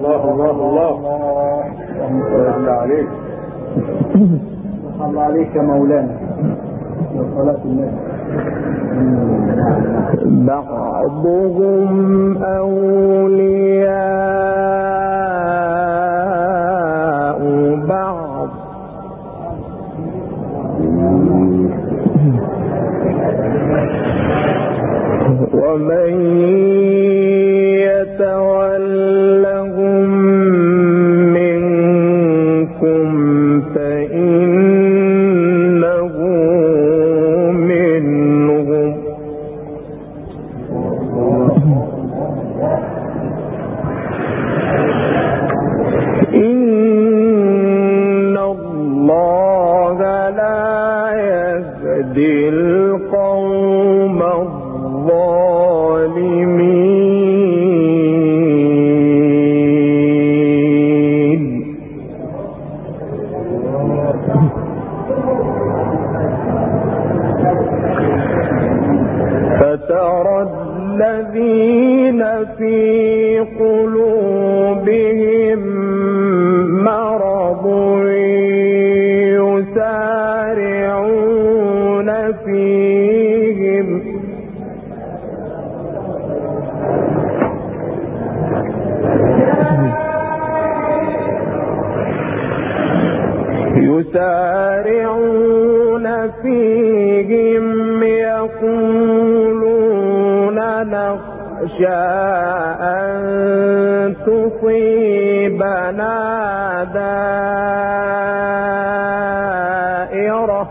الله الله الله. الله الله عليك. الله عليك يا مولانا. وصلاة النبي. بعضهم أولياء بعض. ومن إن يسارعون فيهم يقولون نخشى أن تصيبنا دائرة.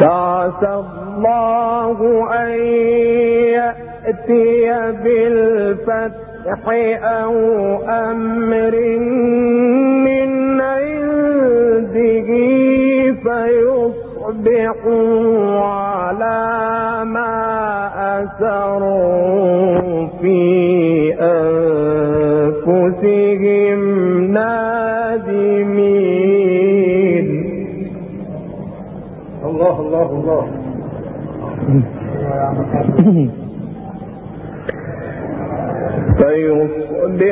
فعسى الله أن يأتي بالفتح أو أمر من عنده فيصبحوا على ما أسروا في أنفسهم نادمين. الله الله الله فيصبحوا على ما أسروا في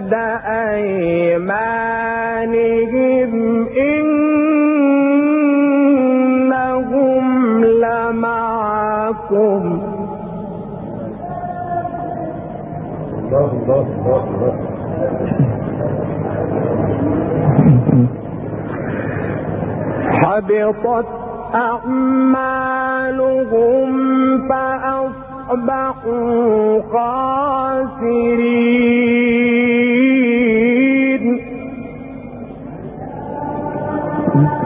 جهد أيمانهم إنهم لمعكم. الله الله الله الله حبطت أعمالهم فأصبحوا خاسرين.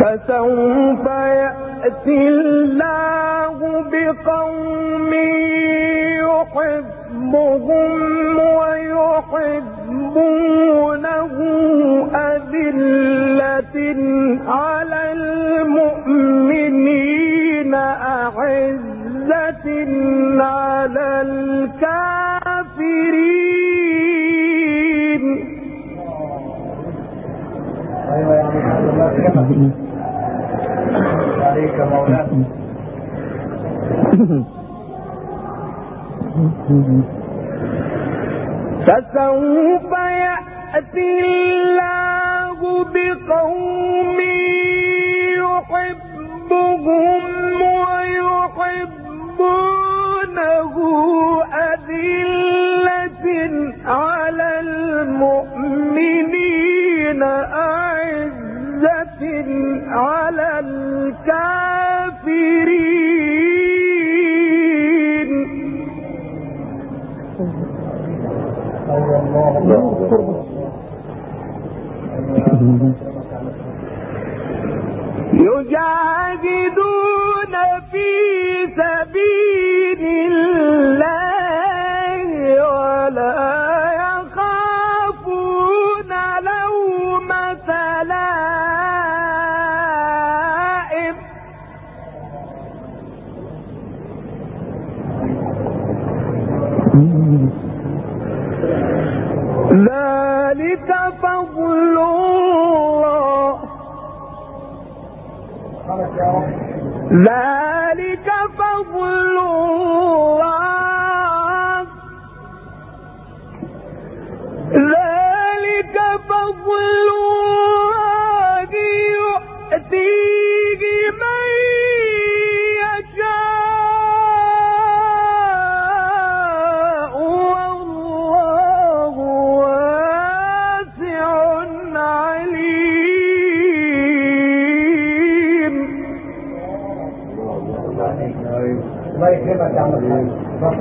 فسوف يأتي الله بقوم يحبهم فسوف يأتي الله بقوم يحبهم ويحبونه أذلة على المؤمنين أعزة على that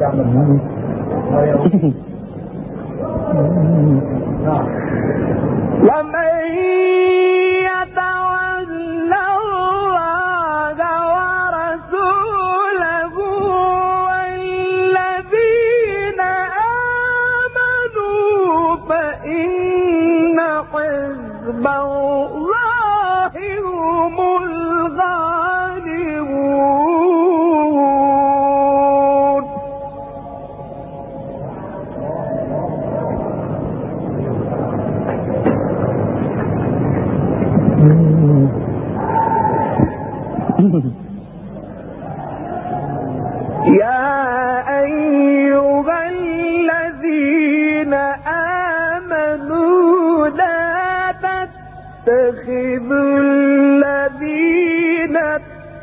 تعمل منه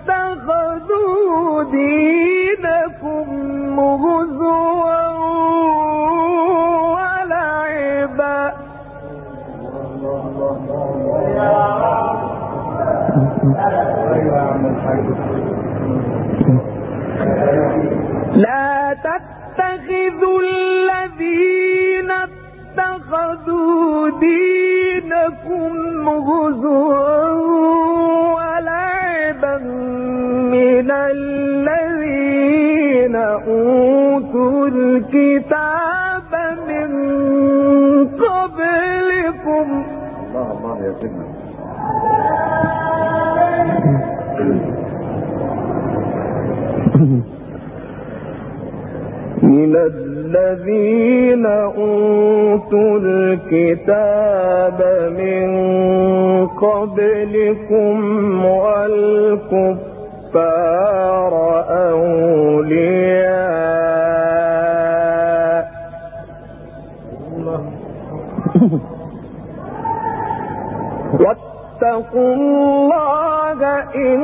اتخذوا دينكم هزوا من الذين أوتوا الكتاب من قبلكم والكفار أولياء واتقوا الله إن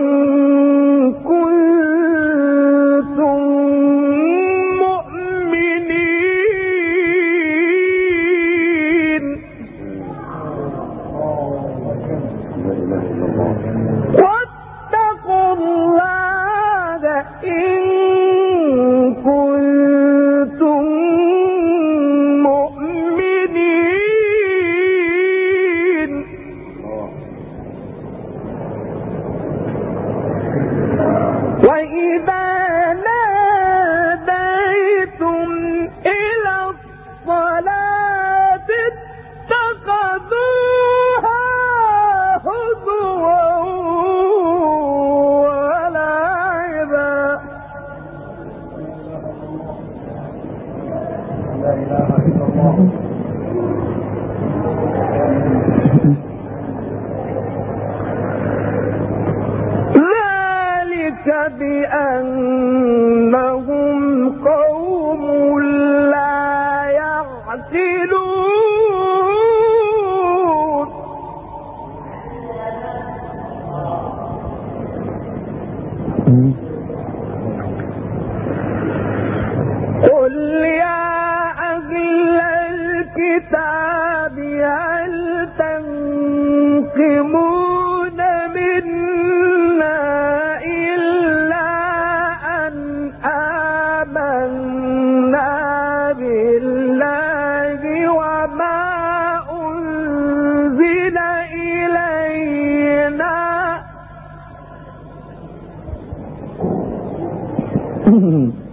بأنه ہوں ہوں ہوں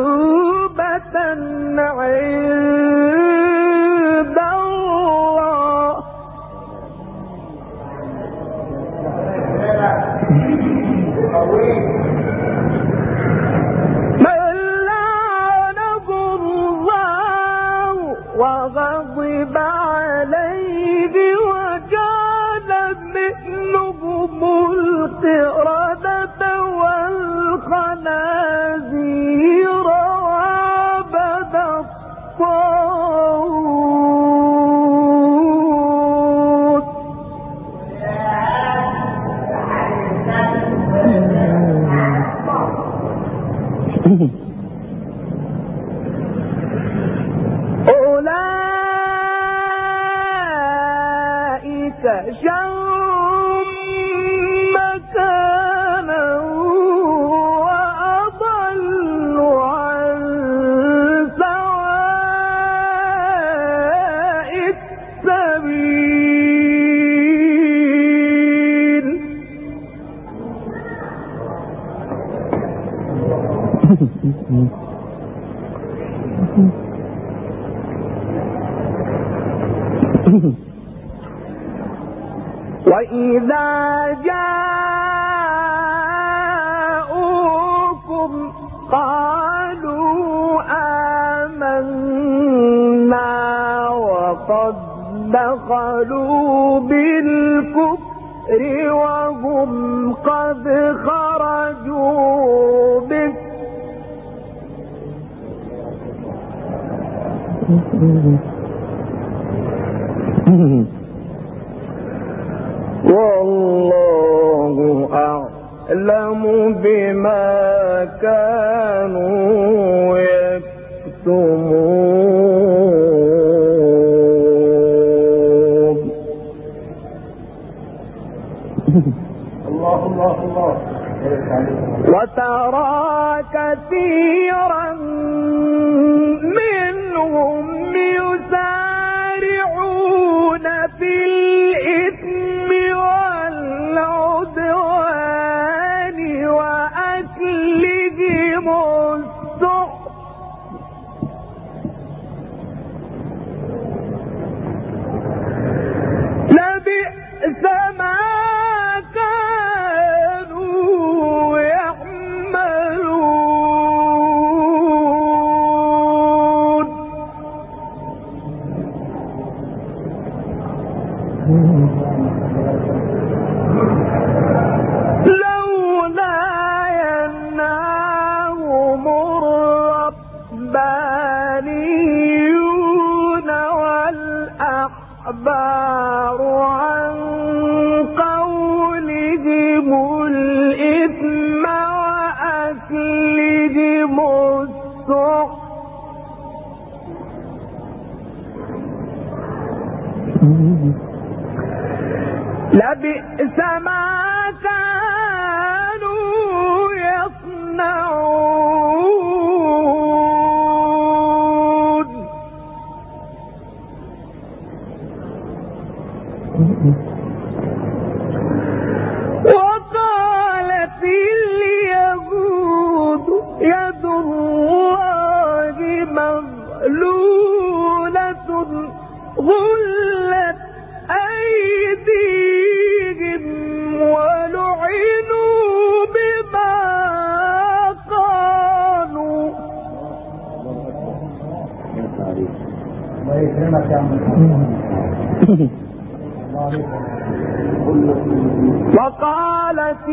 أولئك شر قالوا آمنا وقد دخلوا بالكفر وهم قد خرجوا به. والله أعلم بما كانوا يكتمون. الله الله الله وترى كثيرا منهم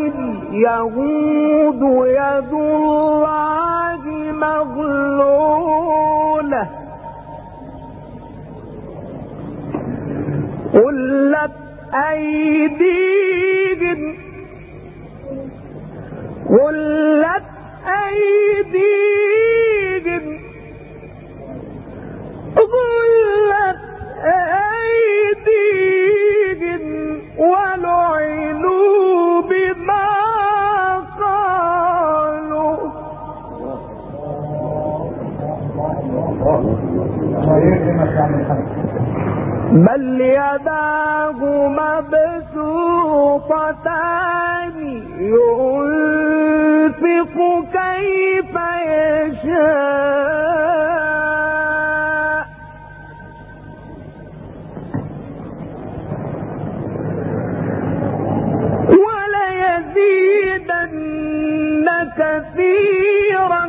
اليهود يد الله مغلولة. قلت أيديهم. قلت أيديهم. بل يداه مبسوطتان ينفق كيف يشاء. وليزيدن كثيرا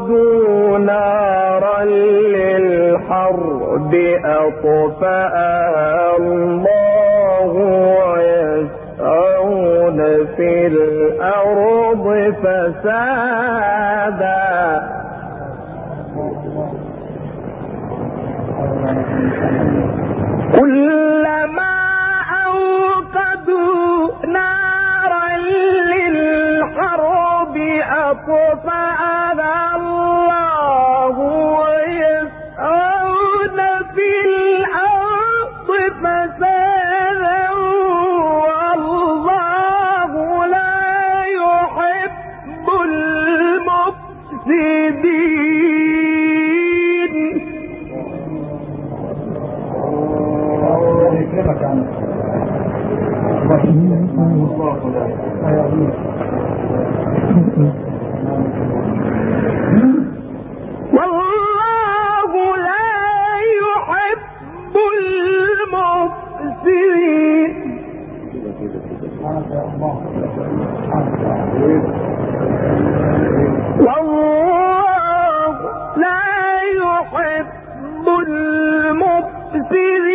أوقدوا نارا للحرب أطفأها الله ويسعون في الأرض فسادا. كلما أوقدوا نارا للحرب أطفأها be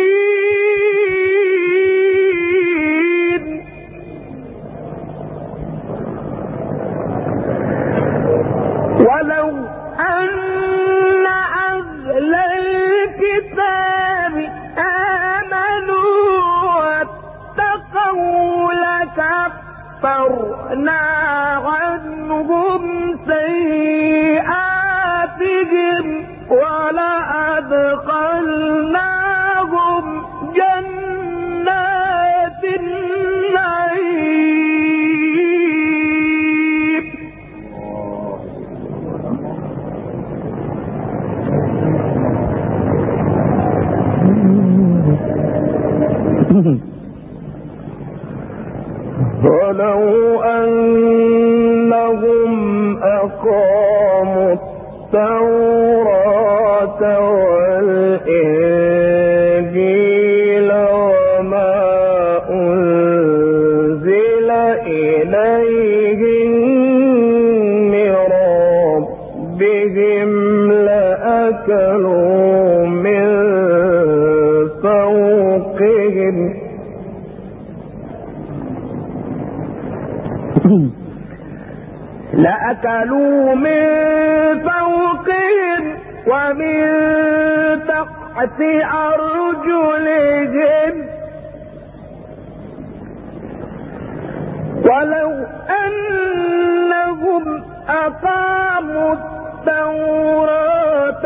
ولو أنهم أقاموا التوراة لأكلوا من فوقهم ومن تحت أرجلهم. ولو أنهم أقاموا التوراة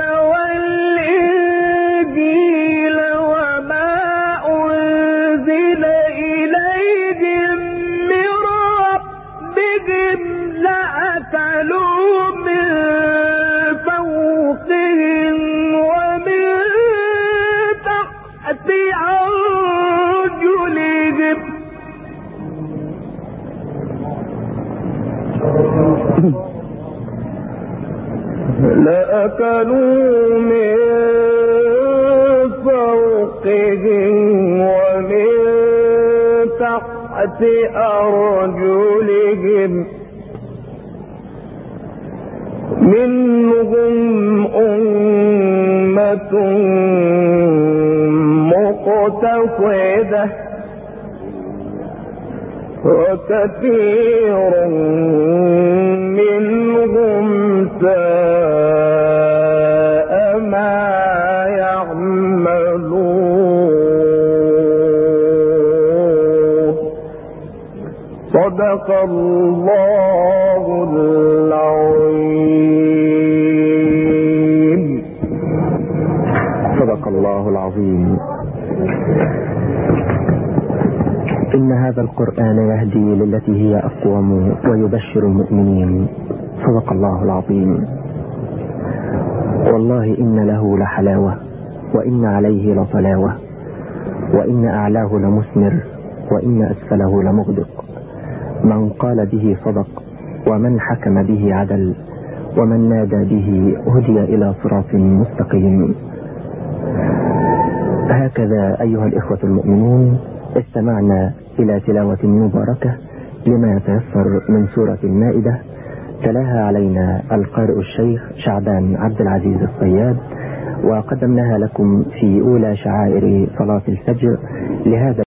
من فوقهم ومن تحت أرجلهم. منهم أمة مقتصدة وكثير منهم ساء صدق الله العظيم. صدق الله العظيم. إن هذا القرآن يهدي للتي هي أقوم ويبشر المؤمنين. صدق الله العظيم. والله إن له لحلاوة وإن عليه لطلاوة وإن أعلاه لمثمر وإن أسفله لمغدق. من قال به صدق ومن حكم به عدل ومن نادى به هدي إلى صراط مستقيم. هكذا أيها الإخوة المؤمنون استمعنا إلى تلاوة مباركة لما يتيسر من سورة المائدة. تلاها علينا القارئ الشيخ شعبان عبد العزيز الصياد وقدمناها لكم في أولى شعائر صلاة الفجر. لهذا